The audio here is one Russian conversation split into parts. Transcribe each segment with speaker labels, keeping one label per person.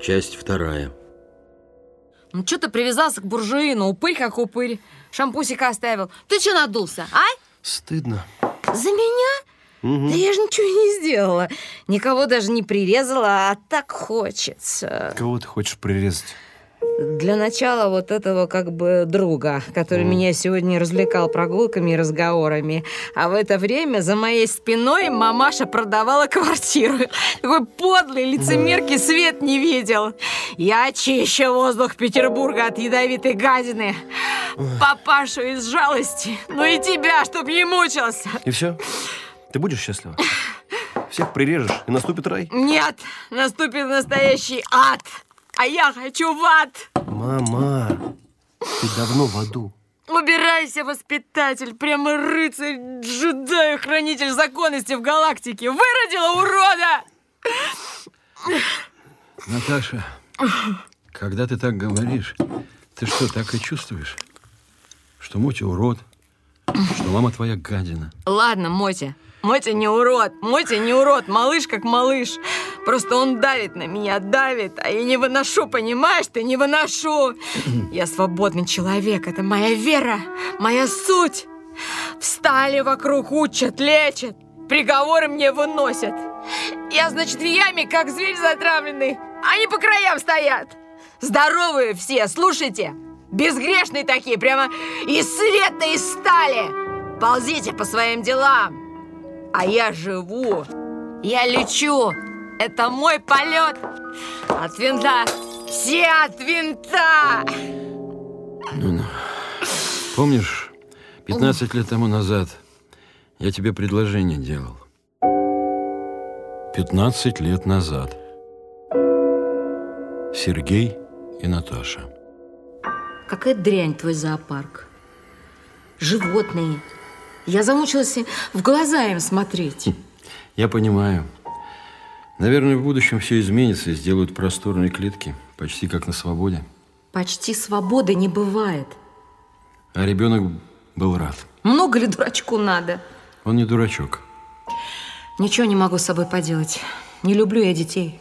Speaker 1: Часть вторая.
Speaker 2: Ну, что ты привязался к буржуину? Упырь как упырь. Шампусика оставил. Ты что надулся, а?
Speaker 1: Стыдно.
Speaker 2: За меня?
Speaker 1: Мгм.
Speaker 2: Да я же ничего не сделала. Никого даже не прирезала, а так хочется.
Speaker 1: Кого ты хочешь прирезать?
Speaker 2: Для начала вот этого как бы друга, который меня сегодня развлекал прогулками и разговорами. А в это время за моей спиной мамаша продавала квартиру. Такой подлый лицемерки свет не видел. Я чище воздух Петербурга от ядовитой гадины. Папашу из жалости. Ну и тебя, чтоб не мучился.
Speaker 1: И все? Ты будешь счастлива? Всех прирежешь, и наступит рай?
Speaker 2: Нет, наступит настоящий ад. А я хочу в ад.
Speaker 1: Мама, ты давно в аду.
Speaker 2: Убирайся, воспитатель, прямо рыцарь, джедай, хранитель законности в галактике. Выродила урода!
Speaker 3: Наташа, когда ты так говоришь, ты что, так и чувствуешь? Что Мотя урод, что мама твоя гадина.
Speaker 2: Ладно, Мотя. Мотя не урод. Мотя не урод. Малыш как малыш. Просто он давит на меня, давит. А я не выношу, понимаешь? Ты не выношу. Я свободный человек. Это моя вера, моя суть. Встали вокруг, учат, лечат. Приговоры мне выносят. Я, значит, в яме, как зверь затравленный. Они по краям стоят. Здоровые все, слушайте. Безгрешные такие, прямо из света, из стали. Ползите по своим делам. А я живу. Я лечу. Это мой полет. От винта. Все от винта.
Speaker 3: Ну-ну. Помнишь, 15 лет тому назад я тебе предложение делал? 15 лет назад. Сергей и Наташа.
Speaker 2: Какая дрянь твой зоопарк. Животные. Я замучилась в глаза им смотреть.
Speaker 3: Я понимаю. Наверное, в будущем все изменится и сделают просторные клетки, почти как на свободе.
Speaker 2: Почти свободы не бывает.
Speaker 3: А ребенок был рад.
Speaker 2: Много ли дурачку надо?
Speaker 3: Он не дурачок.
Speaker 2: Ничего не могу с собой поделать. Не люблю я детей.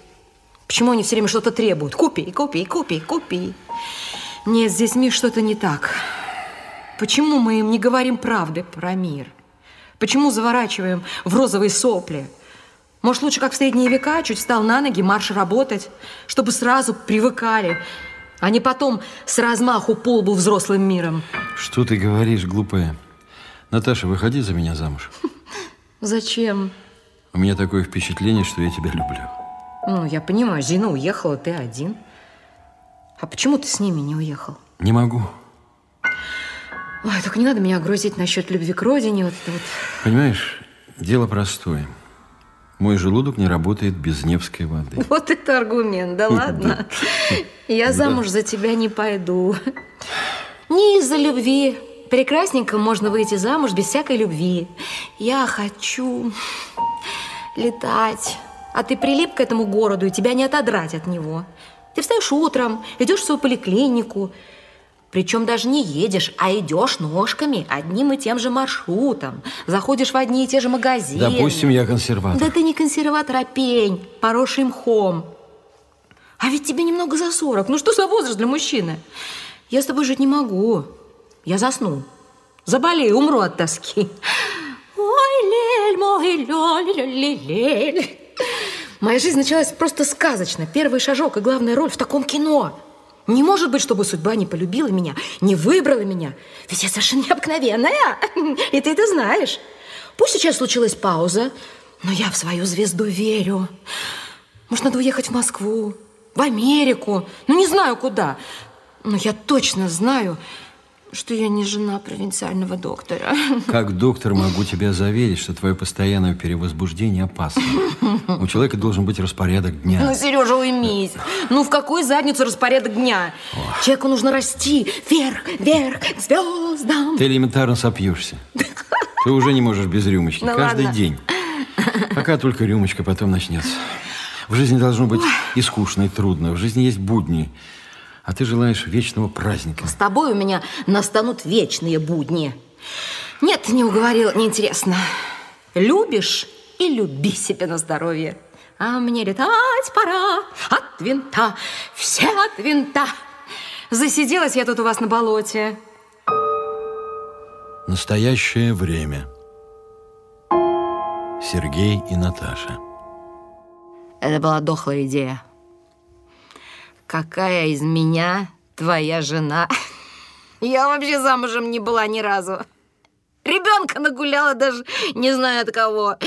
Speaker 2: Почему они все время что-то требуют? Купи, купи, купи, купи. Нет, с детьми что-то не так. Почему мы им не говорим правды про мир? Почему заворачиваем в розовые сопли? Может, лучше, как в средние века, чуть встал на ноги, марш работать, чтобы сразу привыкали, а не потом с размаху по лбу взрослым миром.
Speaker 3: Что ты говоришь, глупая? Наташа, выходи за меня замуж.
Speaker 2: Зачем?
Speaker 3: У меня такое впечатление, что я тебя люблю.
Speaker 2: Ну, я понимаю, Зина уехала, ты один. А почему ты с ними не уехал?
Speaker 3: Не могу.
Speaker 2: Ой, только не надо меня грузить насчет любви к родине. Вот, вот.
Speaker 3: Понимаешь, дело простое. Мой желудок не работает без Невской воды.
Speaker 2: Вот это аргумент, да ладно? Я замуж за тебя не пойду. Не из-за любви. Прекрасненько можно выйти замуж без всякой любви. Я хочу летать. А ты прилип к этому городу, и тебя не отодрать от него. Ты встаешь утром, идешь в свою поликлинику, причем даже не едешь, а идешь ножками одним и тем же маршрутом. Заходишь в одни и те же магазины.
Speaker 3: Допустим, я консерватор.
Speaker 2: Да ты не консерватор, а пень, поросший мхом. А ведь тебе немного за 40. Ну что за возраст для мужчины? Я с тобой жить не могу. Я засну. Заболею, умру от тоски. Ой, лель, мой лель, лель, лель. Моя жизнь началась просто сказочно. Первый шажок и главная роль в таком кино. Не может быть, чтобы судьба не полюбила меня, не выбрала меня. Ведь я совершенно необыкновенная. И ты это знаешь. Пусть сейчас случилась пауза, но я в свою звезду верю. Может, надо уехать в Москву, в Америку, ну не знаю куда. Но я точно знаю, что я не жена провинциального доктора.
Speaker 3: Как доктор могу тебя заверить, что твое постоянное перевозбуждение опасно. У человека должен быть распорядок
Speaker 2: Ну,
Speaker 3: дня.
Speaker 2: Сережа, уймись. Ну, в какую задницу распорядок дня? Человеку нужно расти вверх, вверх, к звездам.
Speaker 3: Ты элементарно сопьешься. Ты уже не можешь без рюмочки.
Speaker 2: Ну
Speaker 3: Каждый
Speaker 2: ладно.
Speaker 3: день. Пока только рюмочка, потом начнется. В жизни должно быть и скучно, и трудно. В жизни есть будни. А ты желаешь вечного праздника.
Speaker 2: С тобой у меня настанут вечные будни. Нет, не уговорила, неинтересно. Любишь и люби себе на здоровье. А мне летать пора от винта, все от винта. Засиделась я тут у вас на болоте.
Speaker 3: Настоящее время. Сергей и Наташа.
Speaker 2: Это была дохлая идея. Какая из меня твоя жена? Я вообще замужем не была ни разу. Ребенка нагуляла даже не знаю от кого.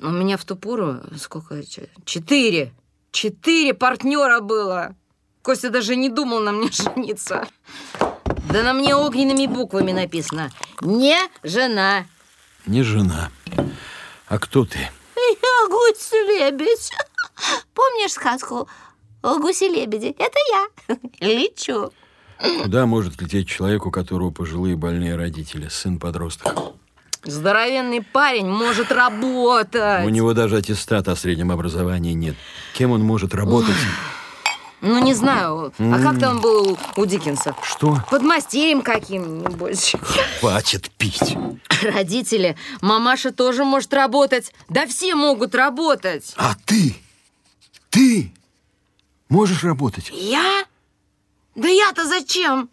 Speaker 2: У меня в ту пору сколько? Четыре. Четыре партнера было. Костя даже не думал на мне жениться. Да на мне огненными буквами написано. Не жена.
Speaker 3: Не жена. А кто ты?
Speaker 4: Я гусь-лебедь. Помнишь сказку о гусе-лебеде? Это я. Лечу.
Speaker 3: Куда может лететь человек, у которого пожилые больные родители, сын-подросток?
Speaker 2: Здоровенный парень может работать.
Speaker 3: У него даже аттестата о среднем образовании нет. Кем он может работать?
Speaker 2: Ну, не знаю. А как там был у Диккенса?
Speaker 3: Что?
Speaker 2: Подмастерьем каким-нибудь.
Speaker 3: Хватит пить.
Speaker 2: Родители, мамаша тоже может работать. Да все могут работать.
Speaker 3: А ты? Ты можешь работать?
Speaker 2: Я? Да я-то зачем?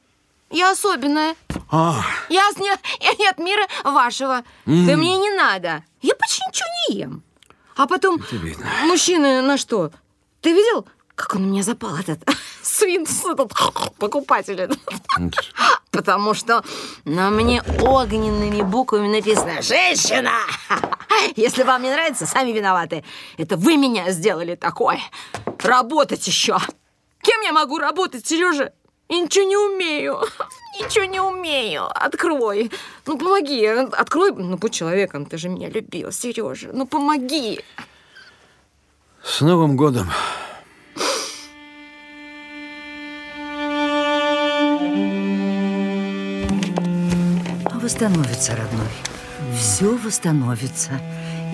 Speaker 2: Я особенная.
Speaker 3: А,
Speaker 2: Я с не, я не от мира вашего. Да мне не надо. Я почти ничего не ем. А потом,
Speaker 3: Это видно.
Speaker 2: мужчины на что? Ты видел, как он у меня запал, этот свин, этот покупатель? Потому что на мне огненными буквами написано «Женщина!» Если вам не нравится, сами виноваты. Это вы меня сделали такой. Работать еще. Кем я могу работать, Сережа? Я ничего не умею. Ничего не умею. Открой. Ну, помоги. Открой. Ну, будь человеком. Ты же меня любил, Сережа. Ну, помоги.
Speaker 3: с Новым годом.
Speaker 5: Восстановится, родной. Все восстановится.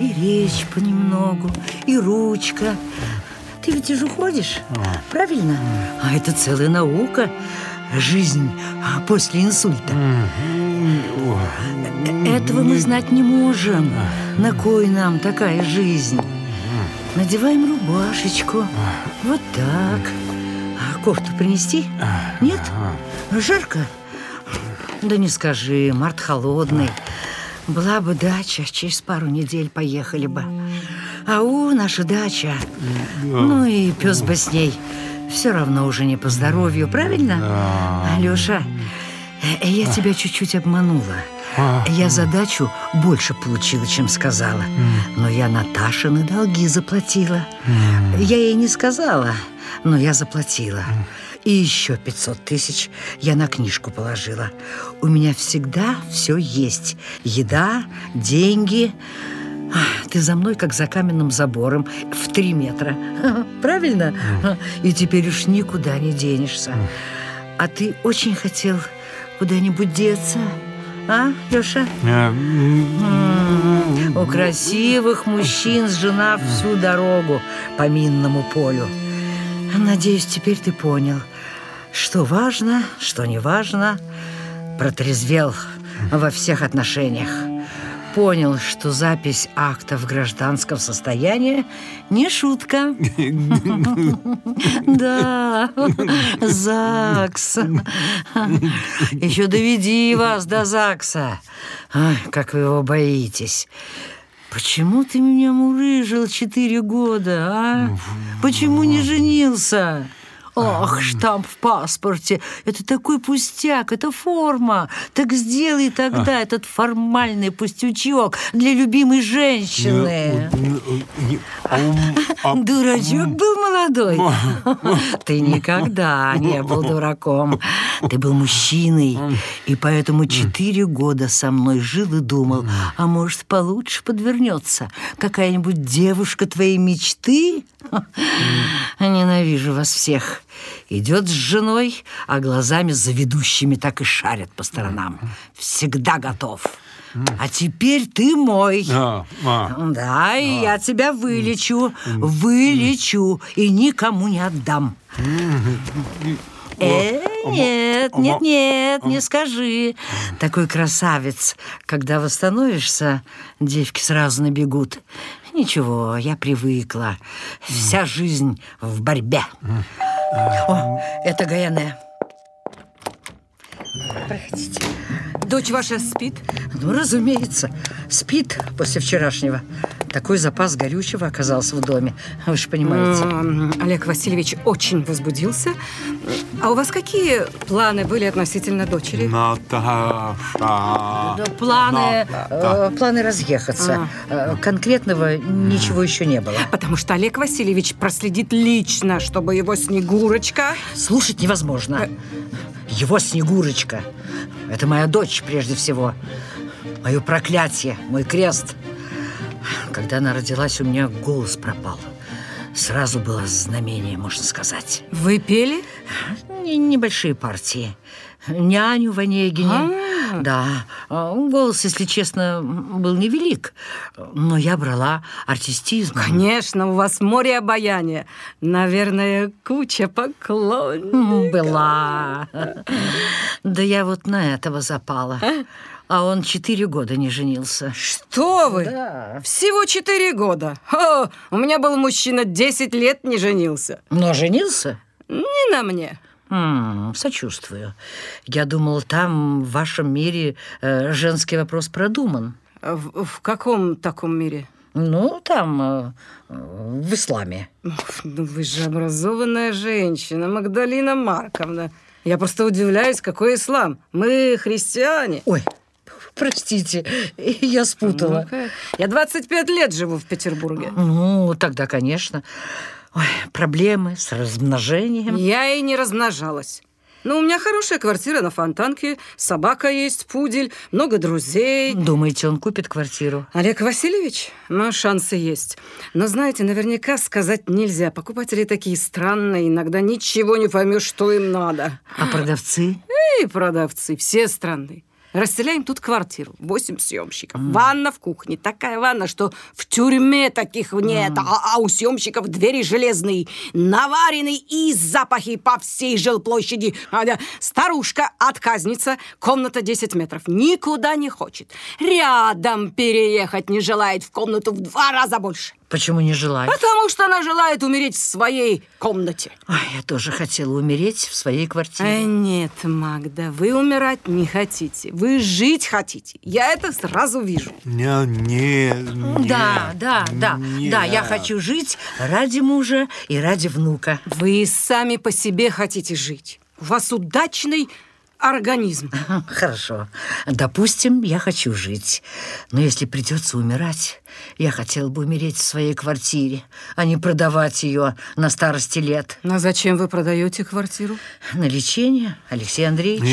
Speaker 5: И речь понемногу, и ручка. Ты ведь уже ходишь, правильно? А это целая наука. Жизнь а, после инсульта. Э, Этого мы знать не можем. На кой нам такая жизнь? Надеваем рубашечку. Вот так. А кофту принести? Нет? Жарко? Да не скажи, март холодный. Была бы дача, через пару недель поехали бы. А у наша дача. Ну и пес бы с ней. Все равно уже не по здоровью, правильно? Алеша, э, я тебя чуть-чуть обманула. Я за дачу больше получила, чем сказала. Но я Наташины долги заплатила. Я ей не сказала, но я заплатила. И еще 500 тысяч я на книжку положила. У меня всегда все есть. Еда, деньги. Ты за мной, как за каменным забором, в три метра. Правильно? И теперь уж никуда не денешься. А ты очень хотел куда-нибудь деться, а, Леша? М, У красивых мужчин жена всю дорогу по минному полю. Надеюсь, теперь ты понял, что важно, что не важно. Протрезвел во всех отношениях. Понял, что запись акта в гражданском состоянии не шутка. Да, ЗАГС. Еще доведи вас до ЗАГСа. Как вы его боитесь. Почему ты меня мурыжил четыре года, а? Почему не женился? Ах, штамп в паспорте. Это такой пустяк, это форма. Так сделай тогда этот формальный пустячок для любимой женщины. Дурачок был молодой. Ты никогда не был дураком. Ты был мужчиной. И поэтому четыре года со мной жил и думал, а может, получше подвернется какая-нибудь девушка твоей мечты? Ненавижу вас всех. Идет с женой, а глазами заведущими так и шарят по сторонам. Всегда готов. А теперь ты мой.
Speaker 3: А, а.
Speaker 5: Да, и я тебя вылечу, вылечу и никому не отдам. Э, нет, нет, нет, не скажи. Такой красавец, когда восстановишься, девки сразу набегут. Ничего, я привыкла. Вся жизнь в борьбе. О, это Гаяне. Проходите.
Speaker 6: Дочь ваша спит?
Speaker 5: Ну, разумеется, спит после вчерашнего. Такой запас горючего оказался в доме, вы же понимаете.
Speaker 6: Олег Васильевич очень возбудился. А у вас какие планы были относительно дочери?
Speaker 7: Наташа.
Speaker 5: Да, Планы, э, планы разъехаться. Э, Конкретного ничего еще не было.
Speaker 6: Потому что Олег Васильевич проследит лично, чтобы его Снегурочка...
Speaker 5: Слушать невозможно. Его Снегурочка. Это моя дочь, прежде всего. Мое проклятие, мой крест. Когда она родилась, у меня голос пропал. Сразу было знамение, можно сказать.
Speaker 6: Вы пели?
Speaker 5: Небольшие партии. Няню в Онегине. Да. А, Голос, если честно, был невелик. Но я брала артистизм.
Speaker 6: Конечно, у вас море обаяния. Наверное, куча поклонников.
Speaker 5: Была. Да я вот на этого запала. А он четыре года не женился.
Speaker 6: Что вы?
Speaker 5: Да.
Speaker 6: Всего четыре года. О, у меня был мужчина 10 лет не женился.
Speaker 5: Но женился?
Speaker 6: Не на мне.
Speaker 5: М, сочувствую. Я думал, там, в вашем мире, э, женский вопрос продуман.
Speaker 6: В, в каком таком мире?
Speaker 5: Ну, там, э, в исламе.
Speaker 6: Ну, вы же образованная женщина, Магдалина Марковна. Я просто удивляюсь, какой ислам. Мы христиане.
Speaker 5: Ой, простите, я спутала.
Speaker 6: Ну-ка. Я 25 лет живу в Петербурге.
Speaker 5: Ну, тогда, конечно. Ой, проблемы с размножением.
Speaker 6: Я и не размножалась. Но у меня хорошая квартира на Фонтанке, собака есть, пудель, много друзей.
Speaker 5: Думаете, он купит квартиру?
Speaker 6: Олег Васильевич? Ну, шансы есть. Но, знаете, наверняка сказать нельзя. Покупатели такие странные, иногда ничего не поймешь, что им надо.
Speaker 5: А продавцы?
Speaker 6: И продавцы, все странные. Расселяем тут квартиру, восемь съемщиков. Ванна в кухне, такая ванна, что в тюрьме таких нет. А, а у съемщиков двери железные, наваренные и запахи по всей жилплощади. А, Старушка, отказница, комната 10 метров, никуда не хочет. Рядом переехать не желает в комнату в два раза больше.
Speaker 5: Почему не желает?
Speaker 6: Потому что она желает умереть в своей комнате.
Speaker 5: Ой, я тоже хотела умереть в своей
Speaker 6: Э,
Speaker 5: квартире.
Speaker 6: нет, Магда, вы умирать не хотите. Вы жить хотите. Я это сразу вижу.
Speaker 7: Не, не, не.
Speaker 5: Да, да, да,
Speaker 7: Нет.
Speaker 5: да, я хочу жить ради мужа и ради внука.
Speaker 6: Вы сами по себе хотите жить. У вас удачный организм.
Speaker 5: Хорошо. Допустим, я хочу жить. Но если придется умирать, я хотела бы умереть в своей квартире, а не продавать ее на старости лет.
Speaker 6: Но зачем вы продаете квартиру?
Speaker 5: На лечение, Алексей Андреевич?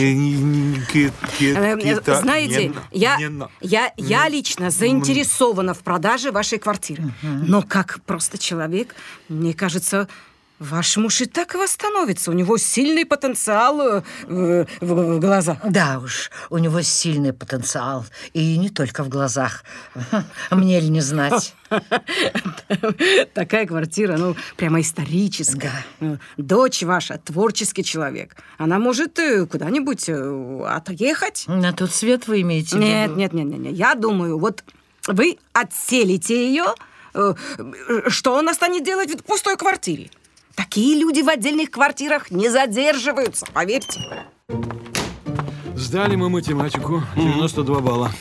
Speaker 6: Знаете, я, я, я лично заинтересована в продаже вашей квартиры. Но как просто человек, мне кажется, ваш муж и так восстановится. У него сильный потенциал э, в, в- глазах.
Speaker 5: Да уж, у него сильный потенциал. И не только в глазах. Мне ли не знать?
Speaker 6: Такая квартира, ну, прямо историческая. Э, Дочь ваша творческий человек. Она может э, куда-нибудь э, отъехать.
Speaker 5: На тот свет вы имеете
Speaker 6: Нет, нет, нет, нет, нет. Я думаю, вот вы отселите ее, э, что она станет делать в пустой квартире? Такие люди в отдельных квартирах не задерживаются, поверьте.
Speaker 3: Сдали мы математику, 92 балла.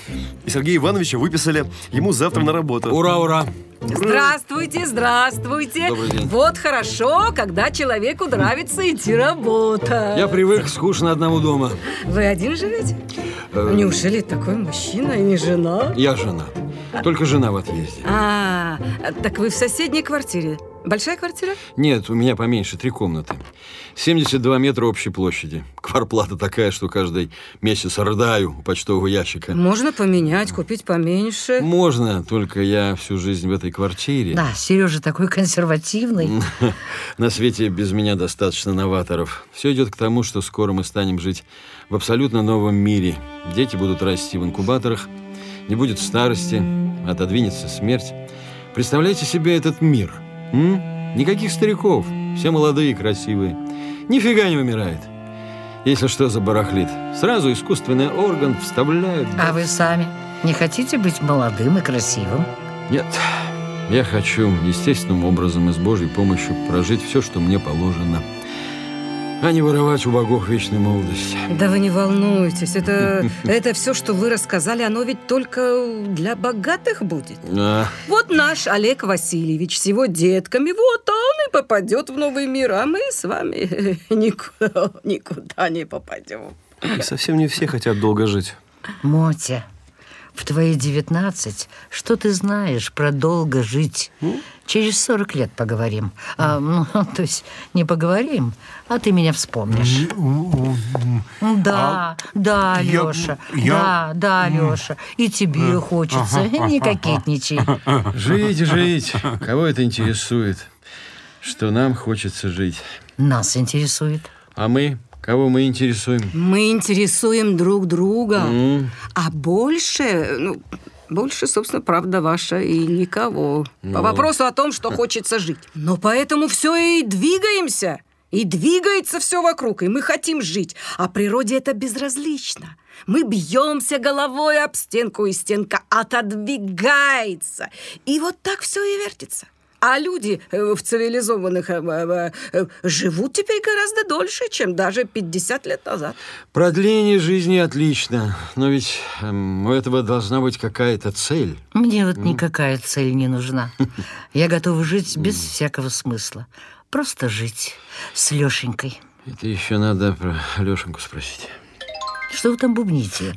Speaker 1: И Сергея Ивановича выписали ему завтра на работу.
Speaker 3: Ура, ура!
Speaker 6: Здравствуйте, здравствуйте.
Speaker 3: Добрый день.
Speaker 6: Вот хорошо, когда человеку нравится идти работать.
Speaker 3: Я привык скучно одному дома.
Speaker 6: Вы один живете?
Speaker 3: Э,
Speaker 6: Неужели такой мужчина и не жена?
Speaker 3: Я жена. Только жена в отъезде.
Speaker 6: А, так вы в соседней квартире. Большая квартира?
Speaker 3: Нет, у меня поменьше, три комнаты. 72 метра общей площади. Кварплата такая, что каждый месяц рыдаю у почтового ящика.
Speaker 6: Можно поменять, купить поменьше.
Speaker 3: Можно, только я всю жизнь в этой квартире.
Speaker 5: Да, Сережа такой консервативный.
Speaker 3: На свете без меня достаточно новаторов. Все идет к тому, что скоро мы станем жить в абсолютно новом мире. Дети будут расти в инкубаторах, не будет старости, отодвинется смерть. Представляете себе этот мир? М? Никаких стариков, все молодые и красивые. Нифига не умирает. Если что забарахлит, сразу искусственный орган вставляют.
Speaker 5: А вы сами не хотите быть молодым и красивым?
Speaker 3: Нет, Я хочу естественным образом и с Божьей помощью прожить все, что мне положено, а не воровать у богов вечной молодости.
Speaker 6: Да вы не волнуйтесь, это, это все, что вы рассказали, оно ведь только для богатых будет.
Speaker 3: А,
Speaker 6: Вот наш Олег Васильевич с его детками, вот он и попадет в новый мир, а мы с вами никуда, никуда не попадем.
Speaker 1: И совсем не все хотят долго жить.
Speaker 5: Мотя, в твои 19 что ты знаешь про долго жить? Через 40 лет поговорим. А, ну, то есть не поговорим, а ты меня вспомнишь. Да, да,
Speaker 7: я-
Speaker 5: Леша,
Speaker 7: я-
Speaker 5: да, да, Леша. И тебе хочется, не кокетничай.
Speaker 3: жить, жить. Кого это интересует? Что нам хочется жить.
Speaker 5: Нас интересует.
Speaker 3: А мы? Кого мы интересуем?
Speaker 6: Мы интересуем друг друга,
Speaker 3: М,
Speaker 6: а больше, ну, больше, собственно, правда ваша и никого. По
Speaker 3: Ну.
Speaker 6: вопросу о том, что хочется жить. Но поэтому все и двигаемся. И двигается все вокруг, и мы хотим жить. А природе это безразлично. Мы бьемся головой об стенку, и стенка отодвигается. И вот так все и вертится. А люди э, в цивилизованных э, э, живут теперь гораздо дольше, чем даже 50 лет назад.
Speaker 3: Продление жизни отлично, но ведь эм, у этого должна быть какая-то цель.
Speaker 5: Мне вот никакая цель не нужна. Я готова жить без всякого смысла. Просто жить с Лешенькой.
Speaker 3: Это еще надо про Лешеньку спросить.
Speaker 5: Что вы там бубните?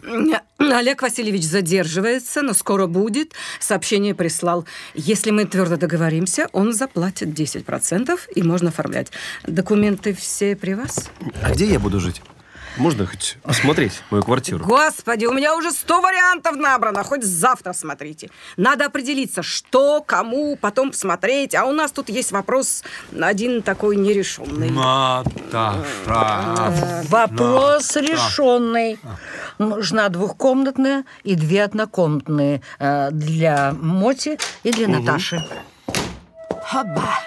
Speaker 6: Олег Васильевич задерживается, но скоро будет. Сообщение прислал. Если мы твердо договоримся, он заплатит 10%, и можно оформлять. Документы все при вас?
Speaker 1: А где я буду жить? Можно хоть осмотреть мою квартиру?
Speaker 6: Господи, у меня уже 100 вариантов набрано. Хоть завтра смотрите. Надо определиться, что, кому, потом посмотреть. А у нас тут есть вопрос один такой нерешенный.
Speaker 7: Наташа.
Speaker 5: Вопрос решенный. Нужна двухкомнатная и две однокомнатные э, для Моти и для Наташи.
Speaker 2: Хоба.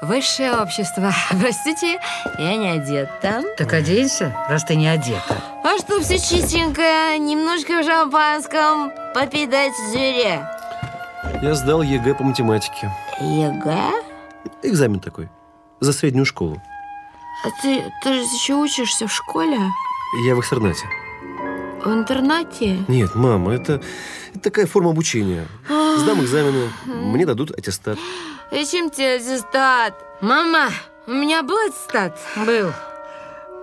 Speaker 2: Высшее общество. Простите, я не одета.
Speaker 5: Так оденься, раз ты не одета.
Speaker 2: А что все чистенькое, немножко в шампанском, попить дать звере.
Speaker 1: Я сдал ЕГЭ по математике.
Speaker 2: ЕГЭ?
Speaker 1: Экзамен такой. За среднюю школу.
Speaker 2: А ты, ты же еще учишься в школе?
Speaker 1: Я в экстернате.
Speaker 2: В интернате?
Speaker 1: Нет, мама, это, это такая форма обучения. Сдам экзамены, мне дадут аттестат.
Speaker 2: Зачем тебе аттестат? Мама, у меня был аттестат?
Speaker 5: Был.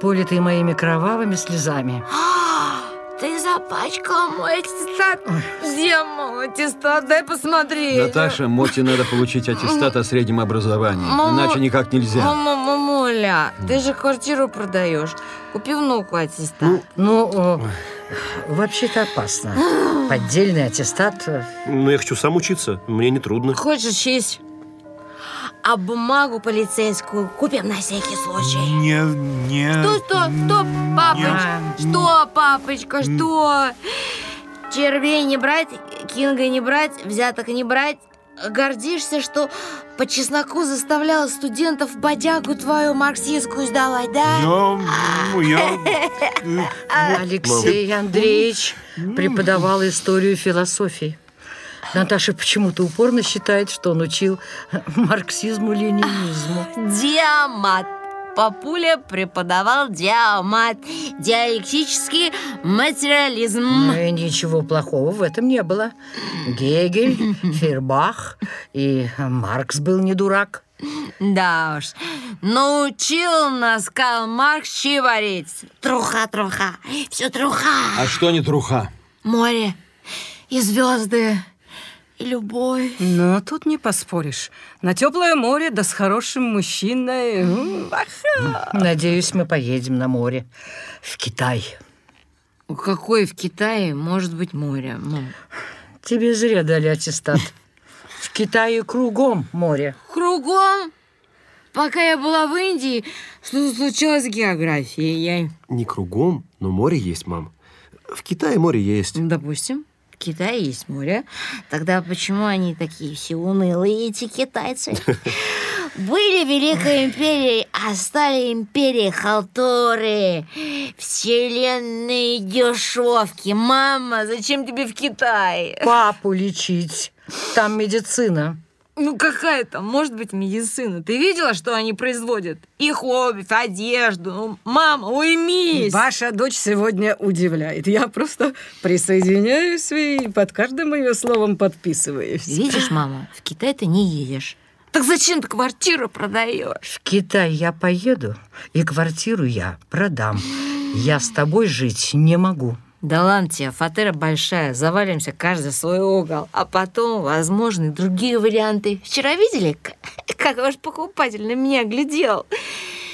Speaker 5: Политый моими кровавыми слезами.
Speaker 2: Ты запачкала мой аттестат. Где мой аттестат? Дай посмотреть.
Speaker 3: Наташа, Моте надо получить аттестат о среднем образовании.
Speaker 2: Мама.
Speaker 3: Иначе никак нельзя.
Speaker 2: Мама, мамуля, ты же квартиру продаешь. Купи внуку аттестат.
Speaker 5: Ну, о, вообще-то опасно. Поддельный аттестат. э,
Speaker 1: Но я хочу сам учиться, мне не трудно.
Speaker 2: Хочешь учись? А бумагу полицейскую купим на всякий случай.
Speaker 7: Не, не.
Speaker 2: Что, что, что, папочка? Что, папочка, что? Червей не брать, кинга не брать, взяток не брать. Гордишься, что по чесноку заставляла студентов бодягу твою марксистскую сдавать, да?
Speaker 7: Я, я,
Speaker 5: Алексей Андреевич преподавал историю философии. Наташа почему-то упорно считает, что он учил марксизму-ленинизму.
Speaker 2: Диамат. Папуля преподавал диамат. Диалектический материализм.
Speaker 5: Ну и ничего плохого в этом не было. Гегель, Фейербах и Маркс был не дурак.
Speaker 2: Да уж, научил нас Карл Маркс чеварить. Труха, труха, все труха.
Speaker 3: А что не труха?
Speaker 2: Море и звезды, и любовь.
Speaker 6: Но тут не поспоришь. На теплое море, да с хорошим мужчиной. аха.
Speaker 5: Надеюсь, мы поедем на море. В Китай.
Speaker 2: Какое в Китае может быть море? мам?
Speaker 5: Тебе зря дали аттестат. В Китае кругом море.
Speaker 2: Кругом. Пока я была в Индии, что случилось с географией? Я...
Speaker 1: Не кругом, но море есть, мам. В Китае море есть.
Speaker 2: Допустим, Китае есть море. Тогда почему они такие все унылые, эти китайцы? Были Великой империей, а стали империей халтуры, вселенные дешевки. Мама, зачем тебе в Китай?
Speaker 5: Папу лечить. Там медицина.
Speaker 2: Ну какая там может быть медицина? Ты видела, что они производят? Их обувь, одежду. Ну, мама, уймись!
Speaker 6: Ваша дочь сегодня удивляет. Я просто присоединяюсь и под каждым ее словом подписываюсь.
Speaker 2: Видишь, мама, в Китай ты не едешь. Так зачем ты квартиру продаешь?
Speaker 5: В Китай я поеду, и квартиру я продам. Я с тобой жить не могу.
Speaker 2: Да ладно тебе, фатера большая, завалимся каждый в свой угол. А потом, возможно, и другие варианты. Вчера видели, как ваш покупатель на меня глядел?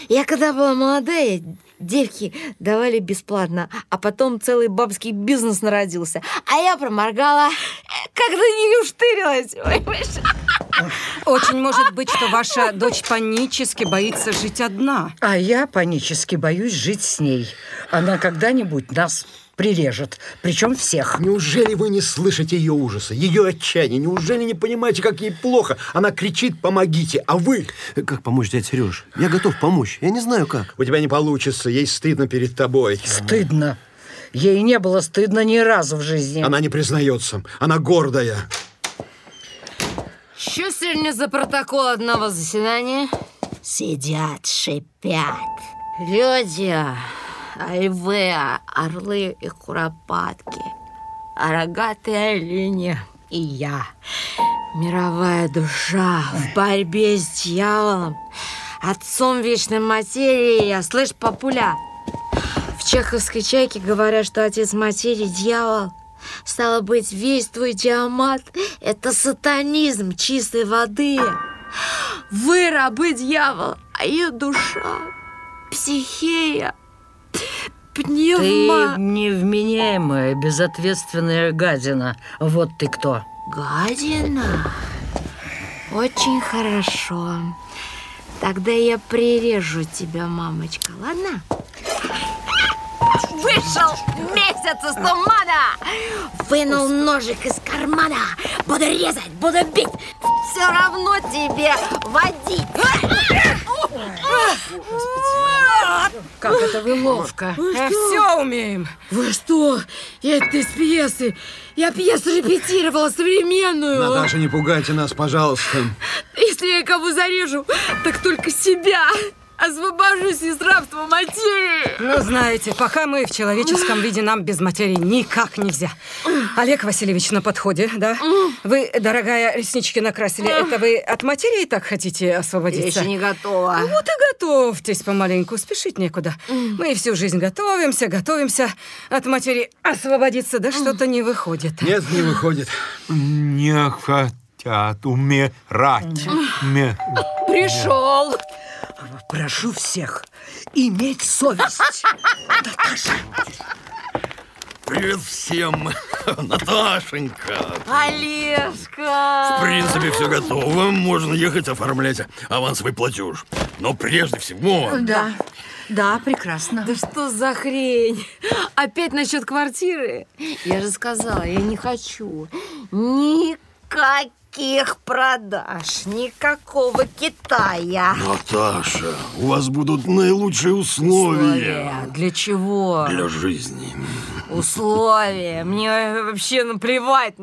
Speaker 2: Я когда была молодая, девки давали бесплатно, а потом целый бабский бизнес народился. А я проморгала, когда не уштырилась, понимаешь?
Speaker 6: Очень может быть, что ваша дочь панически боится жить одна.
Speaker 5: А я панически боюсь жить с ней. Она когда-нибудь нас прирежет, причем всех.
Speaker 8: Неужели вы не слышите ее ужаса, ее отчаяния? Неужели не понимаете, как ей плохо? Она кричит «помогите», а вы...
Speaker 1: Как помочь, дядя Сереж? Я готов помочь. Я не знаю, как.
Speaker 8: У тебя не получится, ей стыдно перед тобой.
Speaker 5: Стыдно. Ей не было стыдно ни разу в жизни.
Speaker 8: Она не признается, она гордая.
Speaker 2: Что за протокол одного заседания?
Speaker 9: Сидят, шипят.
Speaker 2: Люди, львы, орлы и куропатки, а рогатые олени и я. Мировая душа в борьбе с дьяволом, отцом вечной материи. Я, слышь, папуля, в чеховской чайке говорят, что отец материи – дьявол. Стало быть, весь твой диамат – это сатанизм чистой воды. Вы рабы дьявола, а ее душа – психея,
Speaker 5: Ты
Speaker 2: пневма.
Speaker 5: невменяемая, безответственная гадина. Вот ты кто.
Speaker 2: Гадина. Очень хорошо. Тогда я прирежу тебя, мамочка, ладно? Вышел месяц из тумана! Вынул ножик из кармана. Буду резать, буду бить. Все равно тебе водить.
Speaker 5: Как это вы ловко.
Speaker 6: Все умеем.
Speaker 2: Вы что? Это из пьесы. Я пьесу репетировала современную.
Speaker 8: Наташа, не пугайте нас, пожалуйста.
Speaker 2: Если я кого зарежу, так только себя. Освобожусь из рабства материи.
Speaker 6: Ну, знаете, пока мы в человеческом виде, нам без материи никак нельзя. Олег Васильевич на подходе, да? Вы, дорогая, реснички накрасили. Это вы от материи так хотите
Speaker 2: Я
Speaker 6: освободиться?
Speaker 2: еще не готова.
Speaker 6: Вот и готовьтесь помаленьку, спешить некуда. Мы всю жизнь готовимся, готовимся от материи освободиться, да что-то не выходит.
Speaker 8: Нет, не выходит.
Speaker 7: Не хотят умирать.
Speaker 2: Пришел.
Speaker 5: Прошу всех иметь совесть.
Speaker 3: Привет всем, Наташенька.
Speaker 2: Олежка.
Speaker 3: В принципе, все готово. Можно ехать оформлять авансовый платеж. Но прежде всего...
Speaker 5: Да, да, прекрасно.
Speaker 2: Да что за хрень? Опять насчет квартиры? Я же сказала, я не хочу никаких продаж, никакого Китая.
Speaker 3: Наташа, у вас будут наилучшие условия
Speaker 2: Для чего?
Speaker 3: для жизни.
Speaker 2: Условия. Мне вообще наплевать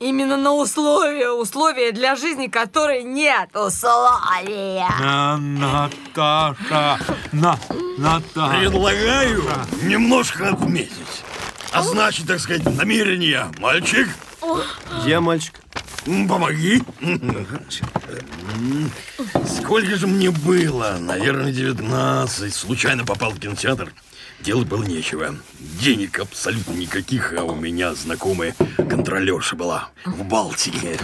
Speaker 2: именно на условия. Условия для жизни, которой нет. Условия.
Speaker 7: На- Наташа, на, Наташа.
Speaker 3: Предлагаю немножко отметить. А значит, так сказать, намерение. Мальчик,
Speaker 1: Я мальчик.
Speaker 3: Помоги. Сколько же мне было? Наверное, 19. Случайно попал в кинотеатр. Делать было нечего. Денег абсолютно никаких, а у меня знакомая контролерша была в Балтике.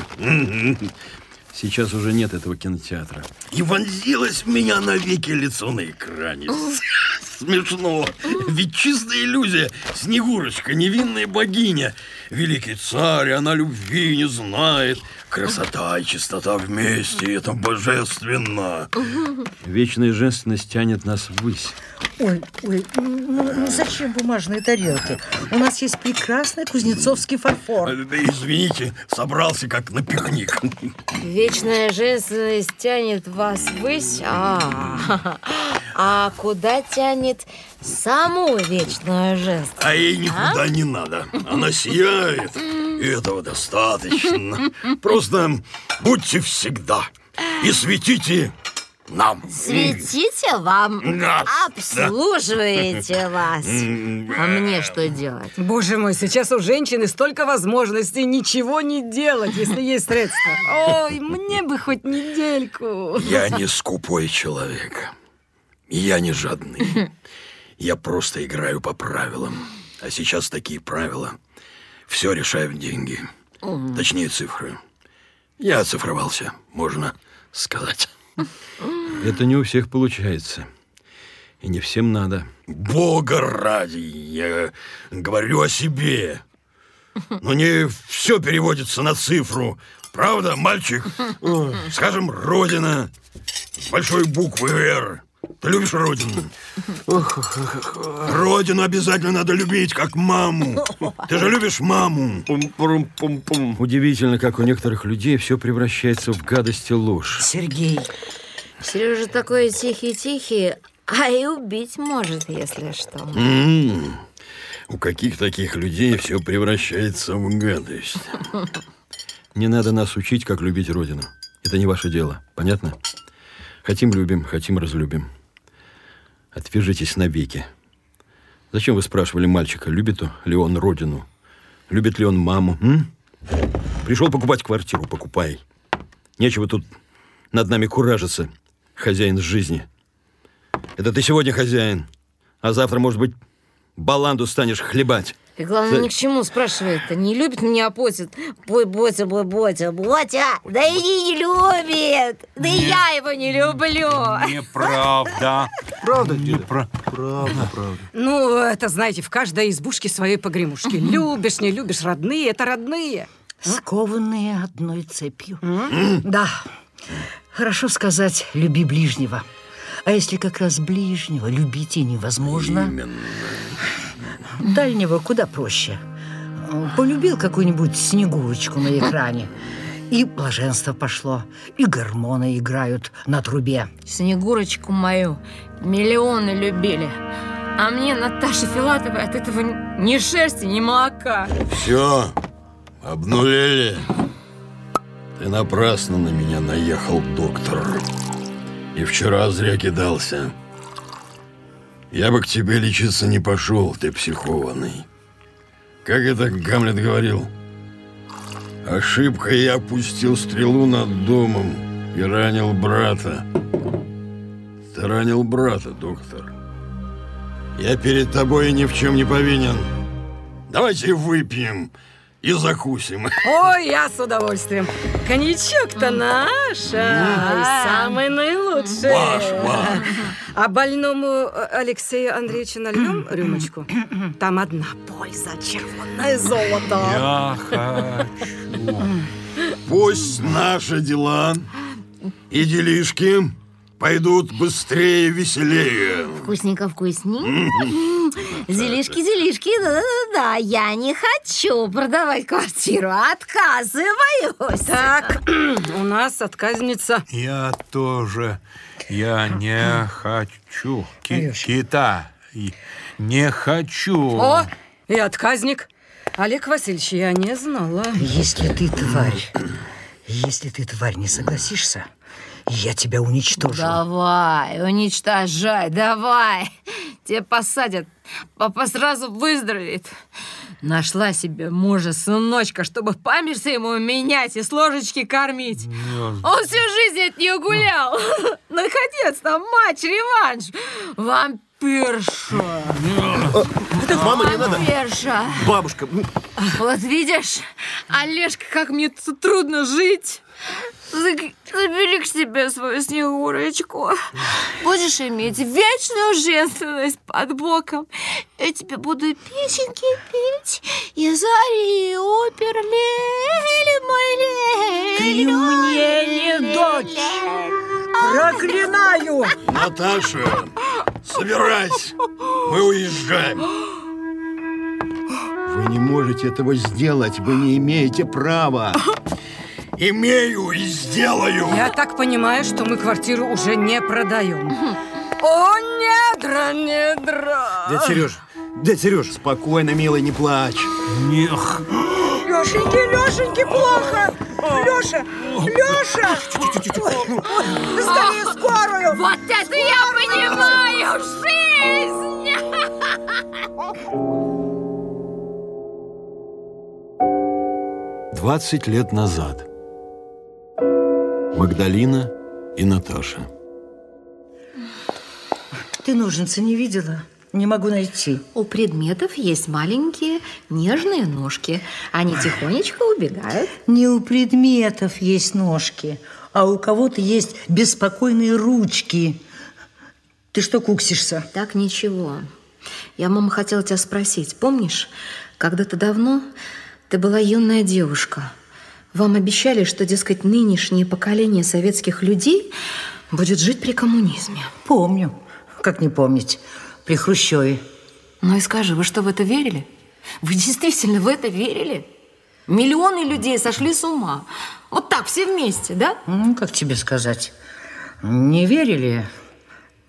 Speaker 10: Сейчас уже нет этого кинотеатра.
Speaker 3: И вонзилось в меня навеки лицо на экране. Смешно. Ведь чистая иллюзия. Снегурочка, невинная богиня. Великий царь, она любви не знает. Красота и чистота вместе, это божественно.
Speaker 10: Вечная женственность тянет нас ввысь.
Speaker 5: Ой, ой, ну, ну зачем бумажные тарелки? У нас есть прекрасный кузнецовский фарфор.
Speaker 3: Э, да Извините, собрался как на пикник.
Speaker 2: Вечная женственность тянет вас ввысь, а, а куда тянет саму вечную женственность?
Speaker 3: А ей никуда не надо. Она сияет. И этого достаточно. Просто будьте всегда. И светите нам.
Speaker 2: Светите вам,
Speaker 3: Да.
Speaker 2: обслуживаете вас. А мне что делать?
Speaker 6: Боже мой, сейчас у женщины столько возможностей ничего не делать, если есть средства. Ой, мне бы хоть недельку.
Speaker 3: Я не скупой человек. Я не жадный. Я просто играю по правилам. А сейчас такие правила. Все решают деньги. Точнее, цифры. Я оцифровался, можно сказать.
Speaker 11: Это не у всех получается. И не всем надо.
Speaker 3: Бога ради, я говорю о себе. Но не все переводится на цифру. Правда, мальчик? Скажем, Родина. С большой буквы «Р». Ты любишь Родину? Родину обязательно надо любить, как маму. Ты же любишь маму.
Speaker 11: Удивительно, как у некоторых людей все превращается в гадость и ложь.
Speaker 5: Сергей,
Speaker 2: Сережа такой тихий-тихий, а и убить может, если что.
Speaker 3: М, У каких таких людей все превращается в гадость?
Speaker 11: Не надо нас учить, как любить Родину. Это не ваше дело. Понятно? Хотим любим, хотим разлюбим. Отвяжитесь навеки. Зачем вы спрашивали мальчика, любит ли он Родину? Любит ли он маму? м? Пришел покупать квартиру, покупай. Нечего тут над нами куражиться, хозяин жизни. Это ты сегодня хозяин, а завтра, может быть, баланду станешь хлебать.
Speaker 2: И главное, ни к чему спрашивает-то. Не любит меня, а просит. Бой, Ботя, бой, Ботя, Ботя. Да и не любит. Да и я его не люблю.
Speaker 7: Неправда.
Speaker 1: Правда, деда? Правда, правда.
Speaker 6: Ну, это, знаете, в каждой избушке своей погремушки. Любишь, не любишь, родные, это родные.
Speaker 5: скованные одной цепью. Да, хорошо сказать «люби ближнего». А если как раз ближнего любить и невозможно, дальнего куда проще. Полюбил какую-нибудь снегурочку на экране, и блаженство пошло, и гормоны играют на трубе.
Speaker 2: Снегурочку мою миллионы любили. А мне Наташа Филатова от этого ни шерсти, ни молока.
Speaker 3: Все, обнулили. Ты напрасно на меня наехал, доктор. И вчера зря кидался. Я бы к тебе лечиться не пошел, ты психованный. Как это Гамлет говорил? Ошибкой я опустил стрелу над домом и ранил брата. Ты ранил брата, доктор. Я перед тобой ни в чем не повинен. Давайте выпьем и закусим.
Speaker 6: Ой, я с удовольствием. Коньячок-то наш, а, самый наилучший.
Speaker 3: Ваш, ваш.
Speaker 6: А больному э, Алексею Андреевичу нальем рюмочку? Там одна польза, червонное золото.
Speaker 7: Я хочу.
Speaker 3: Пусть наши дела и делишки пойдут быстрее и веселее.
Speaker 12: Вкусненько, вкусненько. Зелишки, зелишки, да-да-да. Я не хочу продавать квартиру, отказываюсь.
Speaker 6: Так, у нас отказница.
Speaker 7: Я тоже. Я не хочу. Ки- Кита. И Не хочу.
Speaker 6: О, и отказник. Олег Васильевич, я не знала.
Speaker 5: Если ты тварь, если ты тварь не согласишься, я тебя уничтожу.
Speaker 2: Давай, уничтожай, давай. Тебя посадят, папа сразу выздоровеет. Нашла себе мужа, сыночка, чтобы памперсы ему менять и с ложечки кормить. Он всю жизнь от нее гулял. Наконец-то матч, реванш. Вампирша.
Speaker 1: Это мама, не надо.
Speaker 2: Вампирша.
Speaker 1: Бабушка,
Speaker 2: Вот видишь, Олежка, как мне трудно жить. Забери к себе свою снегурочку. Будешь иметь вечную женственность под боком. Я тебе буду песенки петь. И зари опер лели мой
Speaker 5: Ты мне не дочь! Проклинаю!
Speaker 3: Наташа,
Speaker 13: Собирайся, мы уезжаем.
Speaker 14: Вы не можете этого сделать, вы не имеете права.
Speaker 13: Имею и сделаю.
Speaker 6: Я так понимаю, что мы квартиру уже не продаем. О, недра, недра!
Speaker 14: Дядя Сереж, дядя Сереж, спокойно, милый, не плачь.
Speaker 7: Нех.
Speaker 5: Лешеньки, Лешеньки, плохо! Леша, Леша! Скорее скорую!
Speaker 4: Вот это я понимаю! Жизнь!
Speaker 3: Двадцать лет назад. Магдалина и Наташа.
Speaker 5: Ты ножницы не видела? Не могу найти.
Speaker 2: У предметов есть маленькие нежные ножки. Они тихонечко убегают.
Speaker 5: Не у предметов есть ножки, а у кого-то есть беспокойные ручки. Ты что куксишься?
Speaker 2: Так ничего. Я, мама, хотела тебя спросить. Помнишь, когда-то давно ты была юная девушка. Вам обещали, что, дескать, нынешнее поколение советских людей будет жить при коммунизме.
Speaker 5: Помню. Как не помнить? При Хрущеве.
Speaker 2: Ну и скажи, вы что, в это верили? Вы действительно в это верили? Миллионы людей сошли с ума. Вот так, все вместе, да?
Speaker 5: Ну, как тебе сказать? Не верили,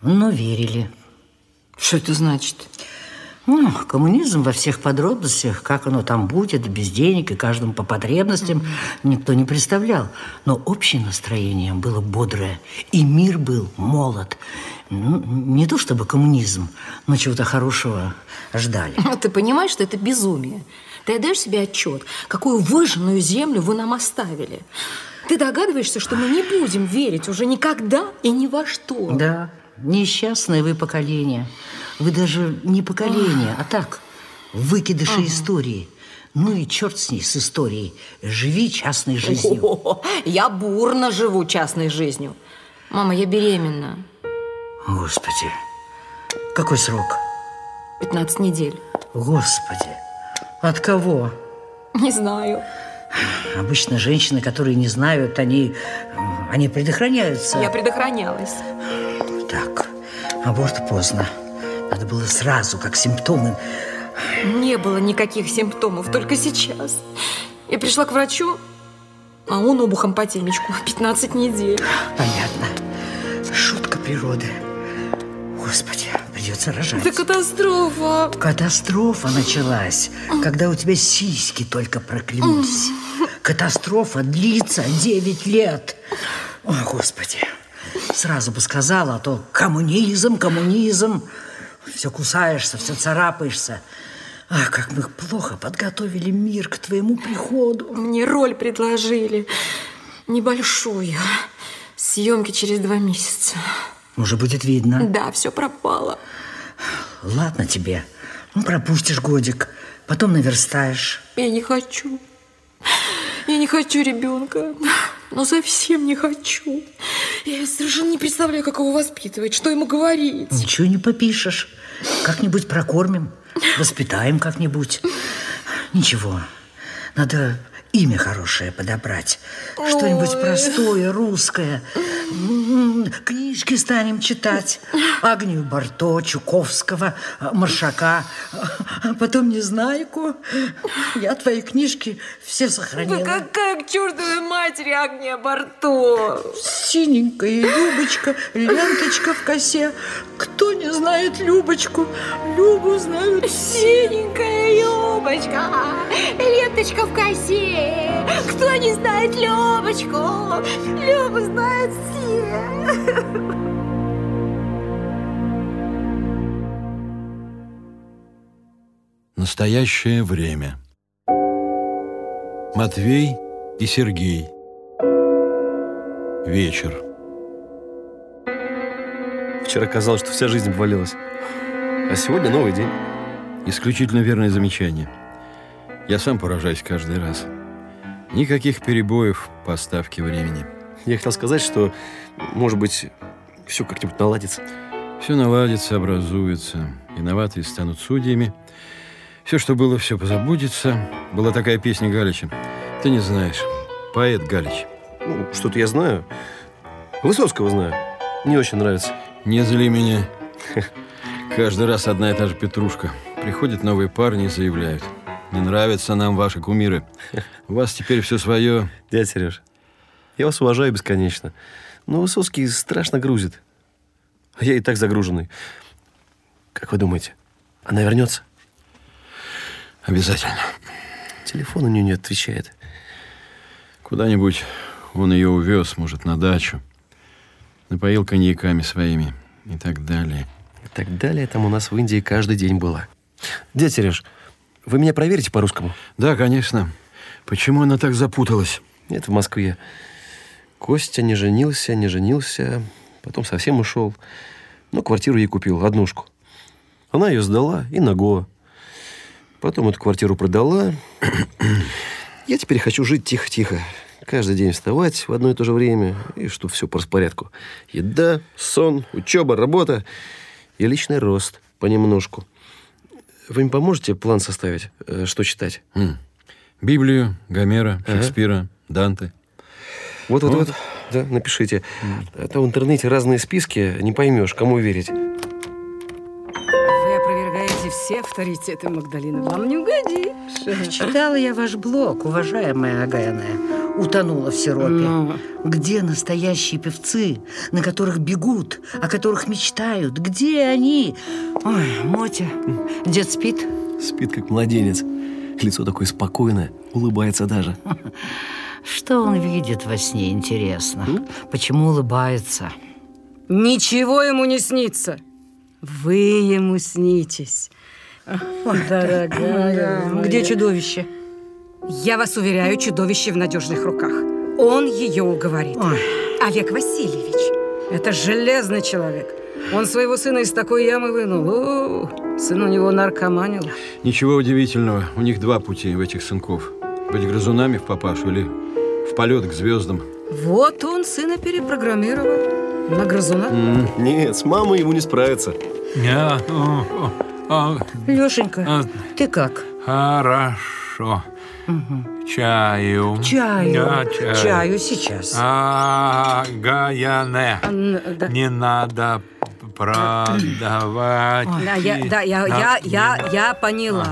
Speaker 5: но верили.
Speaker 2: Что это значит?
Speaker 5: Ну, коммунизм во всех подробностях, как оно там будет, без денег и каждому по потребностям, никто не представлял. Но общее настроение было бодрое, и мир был молод. Ну, не то чтобы коммунизм, но чего-то хорошего ждали.
Speaker 2: Ну, Ты понимаешь, что это безумие? Ты отдаешь себе отчет, какую выжженную землю вы нам оставили? Ты догадываешься, что мы не будем верить уже никогда и ни во что?
Speaker 5: Да, несчастное вы поколение. Вы даже не поколение, а так, выкидыши истории. Ну и черт с ней, с историей. Живи частной жизнью.
Speaker 2: О, я бурно живу частной жизнью. Мама, я беременна.
Speaker 5: Господи, какой срок?
Speaker 2: 15 недель.
Speaker 5: Господи, от кого?
Speaker 2: Не знаю.
Speaker 5: Обычно женщины, которые не знают, они, они предохраняются.
Speaker 2: Я предохранялась.
Speaker 5: Так, аборт поздно. Надо было сразу, как симптомы.
Speaker 2: Не было никаких симптомов, только сейчас. Я пришла к врачу, а он обухом по темечку. 15 недель.
Speaker 5: Понятно. Шутка природы. Господи, придется рожать.
Speaker 2: Это катастрофа.
Speaker 5: Катастрофа началась, когда у тебя сиськи только проклялись. Катастрофа длится 9 лет. О, Господи. Сразу бы сказала, а то коммунизм, коммунизм. Все кусаешься, все царапаешься. Ах, как мы плохо подготовили мир к твоему приходу.
Speaker 2: Мне роль предложили. Небольшую. Съемки через два месяца.
Speaker 5: Уже будет видно.
Speaker 2: Да, все пропало.
Speaker 5: Ладно тебе. Ну, пропустишь годик, потом наверстаешь.
Speaker 2: Я не хочу. Я не хочу ребенка. Ну, совсем не хочу. Я совершенно не представляю, как его воспитывать, что ему говорить.
Speaker 5: Ничего не попишешь. Как-нибудь прокормим, воспитаем как-нибудь. Ничего, надо имя хорошее подобрать. Что-нибудь простое, русское. Книжки станем читать. Агнию Барто, Чуковского, Маршака. А потом Незнайку. Я твои книжки все сохранила.
Speaker 2: Да какая к чертовой матери Агния Барто?
Speaker 5: Синенькая юбочка, ленточка в косе. Кто не знает Любочку? Любу знают все.
Speaker 4: Синенькая юбочка, ленточка в косе. Кто не знает Любочку? Любу знают все.
Speaker 3: Настоящее время. Матвей и Сергей. Вечер.
Speaker 1: Вчера казалось, что вся жизнь обвалилась. А сегодня новый день.
Speaker 3: Исключительно верное замечание. Я сам поражаюсь каждый раз. Никаких перебоев в поставке времени.
Speaker 1: Я хотел сказать, что, может быть, все как-нибудь наладится.
Speaker 3: Все наладится, образуется. Виноватые станут судьями. Все, что было, все позабудется. Была такая песня Галича. Ты не знаешь. Поэт Галич.
Speaker 1: Ну, что-то я знаю. Высоцкого знаю. Мне очень нравится.
Speaker 3: Не зли меня. Каждый раз одна и та же петрушка. Приходят новые парни и заявляют. Не нравятся нам ваши кумиры. У вас теперь все свое.
Speaker 1: Дядя Сереж, я вас уважаю бесконечно. Но Высоцкий страшно грузит. А я и так загруженный. Как вы думаете, она вернется?
Speaker 3: Обязательно.
Speaker 1: Телефон у нее не отвечает.
Speaker 3: Куда-нибудь он ее увез, может, на дачу. Напоил коньяками своими и так далее.
Speaker 1: И так далее там у нас в Индии каждый день было. Дядя Сереж, вы меня проверите по-русскому?
Speaker 3: Да, конечно. Почему она так запуталась?
Speaker 1: Нет, в Москве. Костя не женился, не женился, потом совсем ушел. Но квартиру ей купил, однушку. Она ее сдала и на Гоа. Потом эту квартиру продала. Я теперь хочу жить тихо-тихо. Каждый день вставать в одно и то же время, и чтобы все по распорядку. Еда, сон, учеба, работа и личный рост понемножку. Вы мне поможете план составить, э, что читать?
Speaker 3: М. Библию, Гомера,
Speaker 1: Ага.
Speaker 3: Шекспира, Данте.
Speaker 1: Вот, вот,
Speaker 3: Вот.
Speaker 1: вот. Да, напишите. А то в интернете разные списки, не поймешь, кому верить.
Speaker 6: Вы опровергаете все авторитеты Магдалины. Вам не угодишь.
Speaker 5: Читала я ваш блог, уважаемая Агаяная. Утонула в сиропе.
Speaker 6: Ну.
Speaker 5: Где настоящие певцы, на которых бегут, о которых мечтают? Где они? Ой, Мотя, дед спит?
Speaker 1: Спит как младенец. Лицо такое спокойное, улыбается даже.
Speaker 5: Что он видит во сне, интересно? Почему улыбается?
Speaker 6: Ничего ему не снится. Вы ему снитесь. Ой, дорогая.
Speaker 5: Где чудовище?
Speaker 6: Я вас уверяю, чудовище в надежных руках. Он ее уговорит.
Speaker 5: Ой.
Speaker 6: Олег Васильевич. Это железный человек. Он своего сына из такой ямы вынул. У, сын у него наркоманил.
Speaker 3: Ничего удивительного. У них два пути, у этих сынков. Быть грызунами в папашу или в полет к звездам.
Speaker 6: Вот он сына перепрограммировал. На грызуна.
Speaker 1: Нет, с мамой ему не справиться.
Speaker 7: Я, о, о,
Speaker 5: Лешенька,
Speaker 7: а,
Speaker 5: ты как?
Speaker 7: хорошо. Чаю.
Speaker 5: Чаю.
Speaker 7: Да, чаю.
Speaker 5: Чаю сейчас.
Speaker 7: А, Гаяне.
Speaker 6: А, да.
Speaker 7: Не надо продавать.
Speaker 6: Да, я, да, я, я, я, я поняла.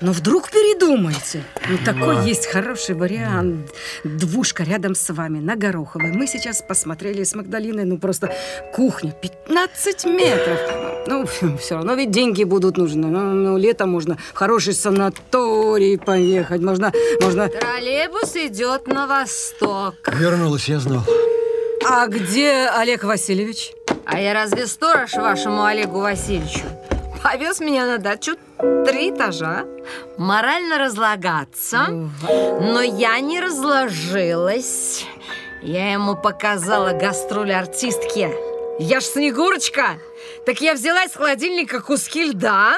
Speaker 6: Но вдруг передумаете. Ну, такой есть хороший вариант. Двушка рядом с вами, на Гороховой. Мы сейчас посмотрели с Магдалиной, ну, просто кухня, 15 метров. Ну, все равно ведь деньги будут нужны. Ну, ну, летом можно в хороший санаторий поехать. Можно, можно...
Speaker 2: Троллейбус идет на восток.
Speaker 3: Вернулась, я знал.
Speaker 6: А где Олег Васильевич?
Speaker 2: А я разве сторож вашему Олегу Васильевичу? Повез меня на дачу три этажа, морально разлагаться, но я не разложилась. Я ему показала гастроль артистки. Я ж Снегурочка. Так я взяла из холодильника куски льда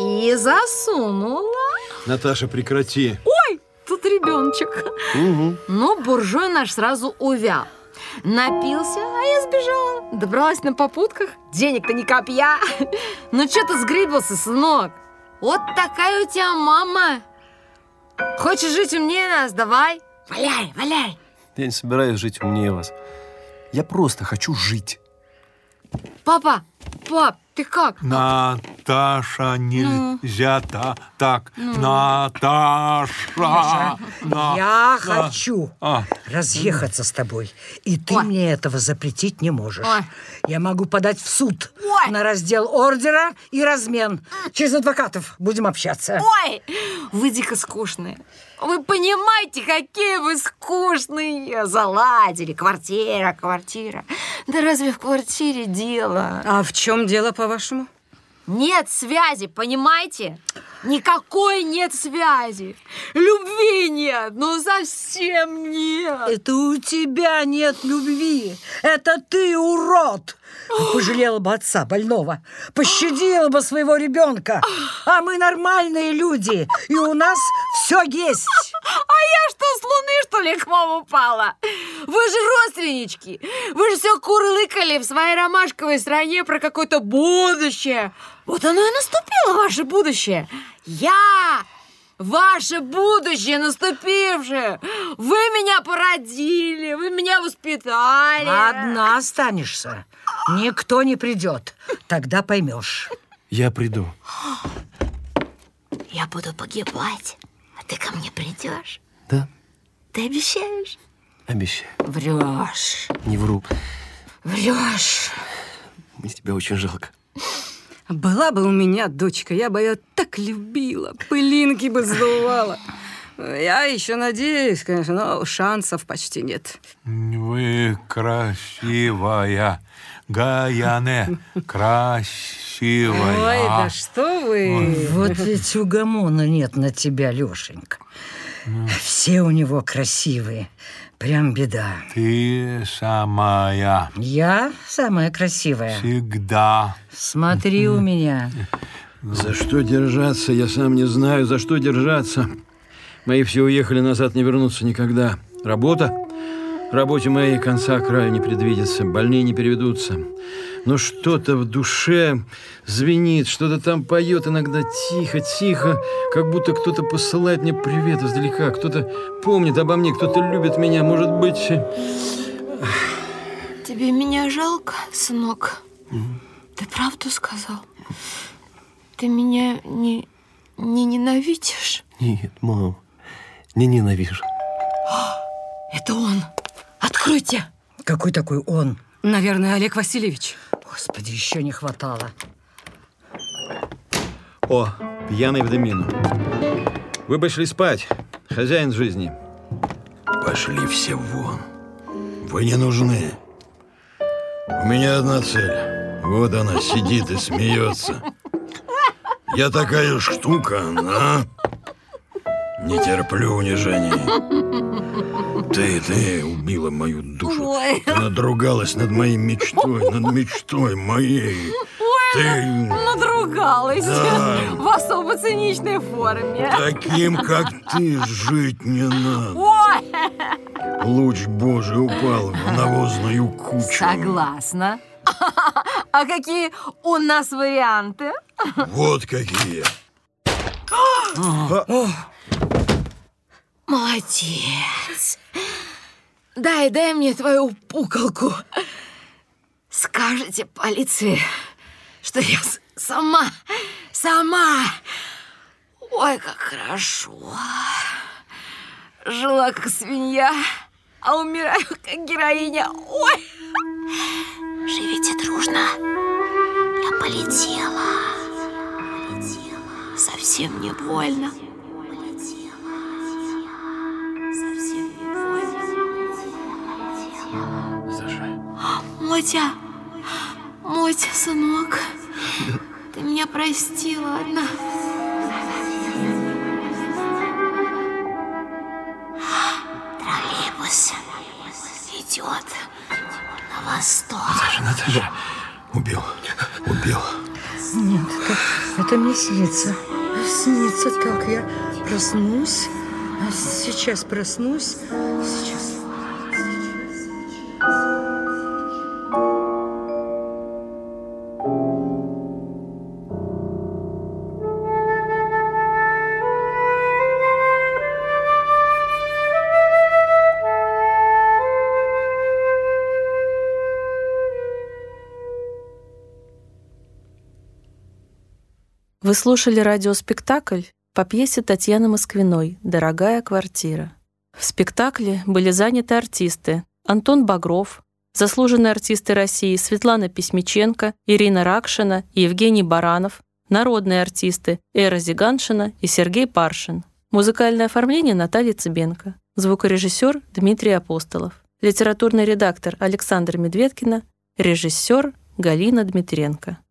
Speaker 2: и засунула.
Speaker 3: Наташа, прекрати.
Speaker 2: Ой, тут ребеночек. Ну, буржуй наш сразу увял. Напился, а я сбежала. Добралась на попутках. Денег-то ни копья. Ну, что ты сгребался, сынок? Вот такая у тебя мама. Хочешь жить умнее нас? Давай. Валяй, валяй.
Speaker 1: Я не собираюсь жить умнее вас. Я просто хочу жить.
Speaker 2: Папа, пап, ты как?
Speaker 7: Наташа, нельзя та, так. Наташа. на-
Speaker 5: Я
Speaker 7: на-
Speaker 5: хочу
Speaker 7: А,
Speaker 5: разъехаться с тобой. И ты
Speaker 2: Ой.
Speaker 5: мне этого запретить не можешь.
Speaker 2: Ой.
Speaker 5: Я могу подать в суд
Speaker 2: Ой.
Speaker 5: на раздел ордера и размен. Через адвокатов будем общаться.
Speaker 2: Ой, вы дико скучные. Вы понимаете, какие вы скучные. Заладили. Квартира, квартира. Да разве в квартире дело?
Speaker 6: А в чем дело, по-вашему?
Speaker 2: Нет связи, понимаете? Никакой нет связи. Любви нет, ну совсем нет.
Speaker 5: Это у тебя нет любви. Это ты урод. Пожалела бы отца больного. Пощадила бы своего ребенка. А мы нормальные люди. И у нас все есть.
Speaker 2: А я что, с луны, что ли, к вам упала? Вы же родственнички. Вы же все курлыкали в своей ромашковой стране про какое-то будущее. Вот оно и наступило, ваше будущее. Я Ваше будущее наступившее! Вы меня породили, вы меня воспитали.
Speaker 5: Одна останешься. Никто не придет. Тогда поймешь.
Speaker 1: Я приду.
Speaker 4: Я буду погибать, а ты ко мне придешь.
Speaker 1: Да,
Speaker 4: Ты обещаешь?
Speaker 1: обещаю.
Speaker 6: Врешь.
Speaker 1: Не вру.
Speaker 6: Врешь.
Speaker 1: Мне тебя очень жалко.
Speaker 6: Была бы у меня дочка, я бы ее так любила, пылинки бы сдувала. Я еще надеюсь, конечно, но шансов почти нет.
Speaker 7: Вы красивая. Гаяне. Красивая.
Speaker 6: Ой, да что вы.
Speaker 5: Вот ведь угомона нет на тебя, Лешенька. Все у него красивые. Прям беда.
Speaker 7: Ты самая.
Speaker 5: Я самая красивая.
Speaker 7: Всегда.
Speaker 5: Смотри у меня.
Speaker 3: За что держаться, я сам не знаю, за что держаться. Мои все уехали назад, не вернутся никогда. Работа? Работе моей конца краю не предвидится, больные не переведутся. Но что-то в душе звенит, что-то там поет иногда тихо, тихо, как будто кто-то посылает мне привет издалека, кто-то помнит обо мне, кто-то любит меня, может быть...
Speaker 4: Тебе меня жалко, сынок? Ты правду сказал? Ты меня не, не ненавидишь?
Speaker 1: Нет, мам, не ненавижу.
Speaker 2: Это он. Откройте.
Speaker 5: Какой такой он?
Speaker 6: Наверное, Олег Васильевич.
Speaker 5: Господи, еще не хватало.
Speaker 3: О, пьяный в домину. Вы пошли спать, хозяин жизни.
Speaker 13: Пошли все вон. Вы не нужны. У меня одна цель. Вот она сидит и смеется. Я такая штука, а? Не терплю унижений. Ты, ты убила мою душу. Ты надругалась над моей мечтой, над мечтой моей. Ты
Speaker 4: Надругалась.
Speaker 13: Да.
Speaker 4: В особо циничной форме.
Speaker 13: таким, как ты, жить не надо.
Speaker 4: Ой!
Speaker 13: Луч Божий упал в навозную кучу.
Speaker 2: Согласна. А какие у нас варианты?
Speaker 13: Вот какие.
Speaker 2: Молодец. Дай, дай мне твою пукалку. Скажите полиции, что я сама, сама. Ой, как хорошо. Жила как свинья, а умираю как героиня. Ой.
Speaker 4: Живите дружно. Я полетела.
Speaker 2: Совсем не больно. Мотя, Мотя, сынок, ты меня прости, ладно?
Speaker 4: Троллейбус идет на восток.
Speaker 13: Наташа, убил, убил.
Speaker 5: Нет, это, это мне снится. Снится так. Я проснусь. а Сейчас проснусь.
Speaker 15: Вы слушали радиоспектакль по пьесе Татьяны Москвиной «Дорогая квартира». В спектакле были заняты артисты Антон Багров, заслуженные артисты России Светлана Письмиченко, Ирина Ракшина и Евгений Баранов, народные артисты Эра Зиганшина и Сергей Паршин. Музыкальное оформление Наталья Цыбенко. Звукорежиссер Дмитрий Апостолов. Литературный редактор Александр Медведкина. Режиссер Галина Дмитренко.